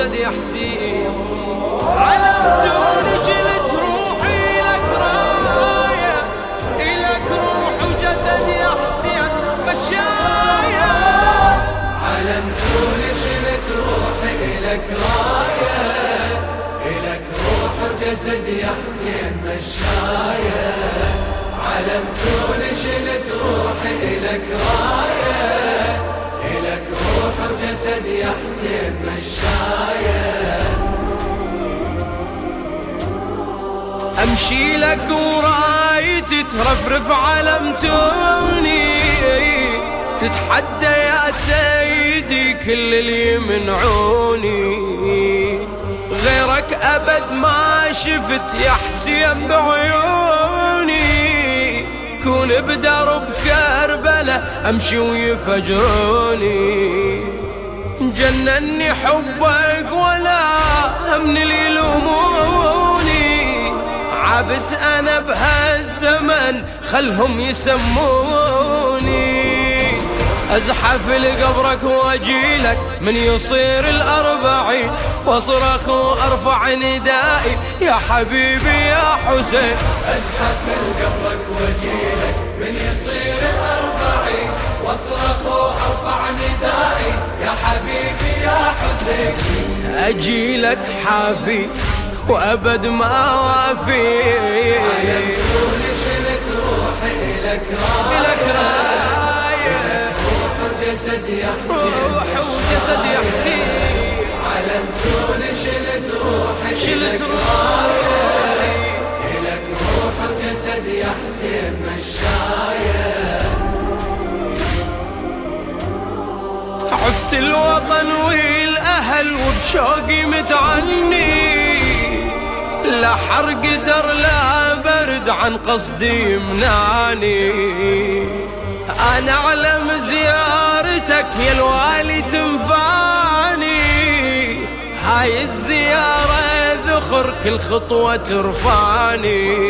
يا حسين علمتوني شلت روحي لك راية. إلك روح وجسد يا حسين مشاية علمتوني شلت روحي إلك راية. إلك روح وجسد يا حسين مشاية علمتوني شلت روحي إلك راية. إلك وجسد يا حسين مشاية أمشي لك ورايتي ترفرف علمتوني تتحدى يا سيدي كل اللي يمنعوني. غيرك أبد ما شفت يا حسين بعيوني. كون بدرب كربلة أمشي ويفجروني. جنني حبك ولا من اللي يلوموني عابس أنا بهالزمن خلهم يسموني. أزحف لقبرك وأجيلك من يصير الأربعين. وأصرخ وأرفع ندائي. يا حبيبي يا حسين. أزحف لقبرك وجيلك من يصير الأربعين. وأصرخ وأرفع ندائي. يا حسين اجيلك حافي وأبد ما وافي. علمتوني شلت روحي إلك راية لك رايه روح وجسد يا روح وجسد يا حسين علمتوني شلت روحي. شلت روحي إلك روح وجسد يا حسين مشاية عفت الوطن والاهل وبشوقي متعني. لا حر قدر لا برد عن قصدي يمنعني أنا أعلم زيارتك يا الوالي تنفعني. هاي الزيارة ذخر كل خطوة ترفعني.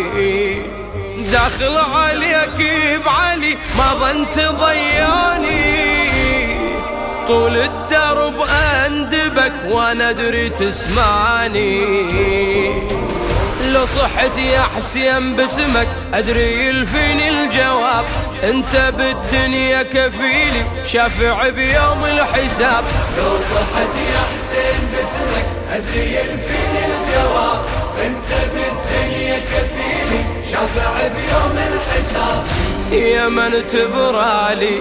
داخل عليك بعلي ما ظنت ضياني. طول الدرب اندبك وأنا ادري تسمعني. لو صحت يا حسين باسمك ادري يلفيني الجواب. انت بالدنيا كفيلي شافع بيوم الحساب. لو صحت يا حسين باسمك أدري يلفيني الجواب. أنت بالدنيا كفيلي شافع بيوم الحساب. يا من تبرالي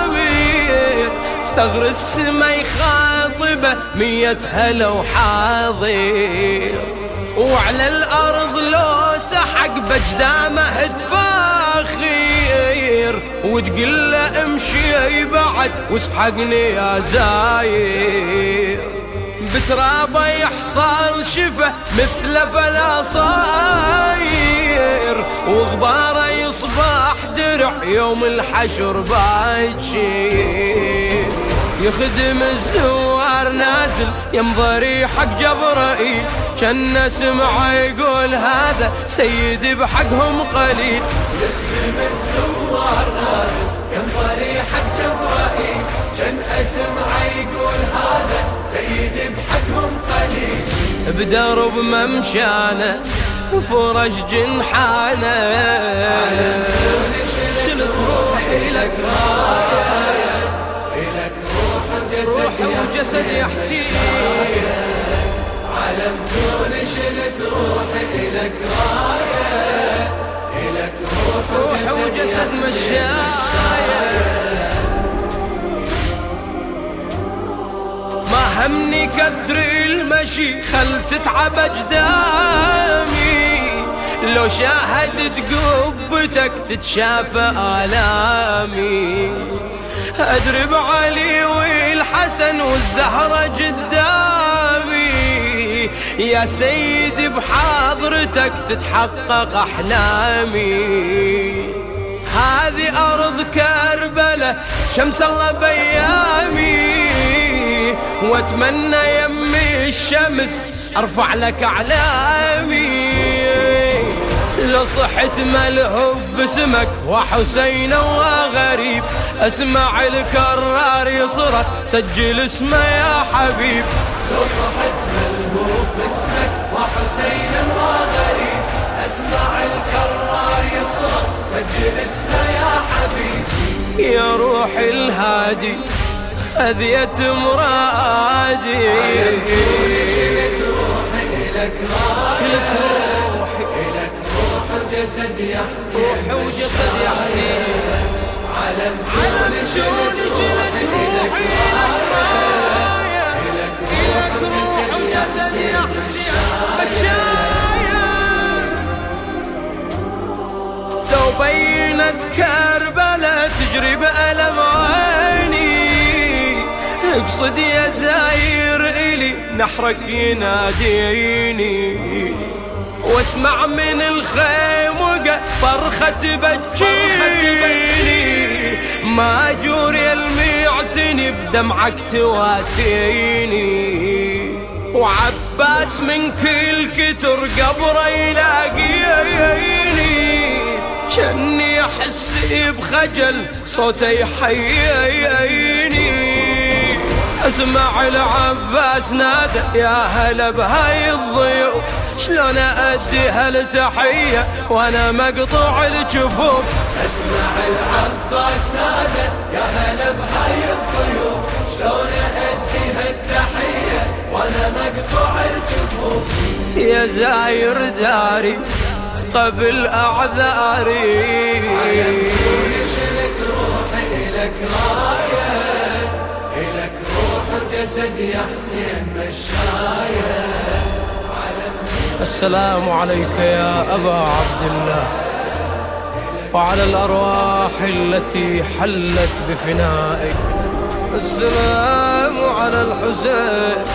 ثغر السما يخاطبه مية هلا وحاضر وعلى الأرض لو سحق بجدامه تفاخير. وتقول له امشي بعد واسحقني يا زاير. بترابه يحصل شفه مثل فلا صاير وغباره يصبح درع يوم الحشر باجير يخدم الزوار نازل يمضري حق جبرائيل. كان سمعه يقول هذا سيدي بحقهم قليل. يخدم الزوار نازل كم ضريحك جبرائيل. كان أسمعه يقول هذا سيدي بحقهم قليل. بدرب ممشانه فرج جنحانه شلت روحي يا حسين علمتوني شلت روحي إلك راية. إلك روح وجسد مشاية. ما همني كثر المشي خل تتعب أجدامي. لو شاهدت قبتك تتشافى آلامي. أدري بعلي والحسن والزهرة قدامي يا سيدي بحضرتك تتحقق أحلامي. هذه أرض كربلة شمس الله بيامي. وأتمنى يمي الشمس أرفع لك أعلامي. لو صحت ملهوف باسمك وحسين وغريب. اسمع الكرار يصرخ سجل اسمه يا حبيب. لو صحت ملهوف باسمك وحسين وغريب. اسمع الكرار يصرخ سجل اسمه يا حبيبي يا روح الهادي خذيت مرادي. شلت روحي روحي إلك روح وجسد يا حسين روحي وجسد يا حسين علم كون شلت روحي إلك إلك روح وجسد يا حسين لو بينت كربلة تجري بألم عيني اقصد يا زاير إلي نحرك يناديني واسمع من الخيمقة صرخة بجيني. ما جوري المعتني بدمعك تواسيني. وعباس من كل كتر قبره يلاقيني. كني احس بخجل صوته يحييني. اسمع العباس نادى يا هلا بهاي الضيوف. شلون أدي هالتحية وأنا مقطوع الجفوف؟ أسمع العباس نادى يا هلا بهاي الضيوف. شلون أدي هالتحية وأنا مقطوع الجفوف؟ يا زاير داري قبل روحي الك راية الك روح وجسد يا حسين مشاية. السلام عليك يا أبا عبد الله. وعلى الأرواح التي حلت بفنائك. السلام على الحسين.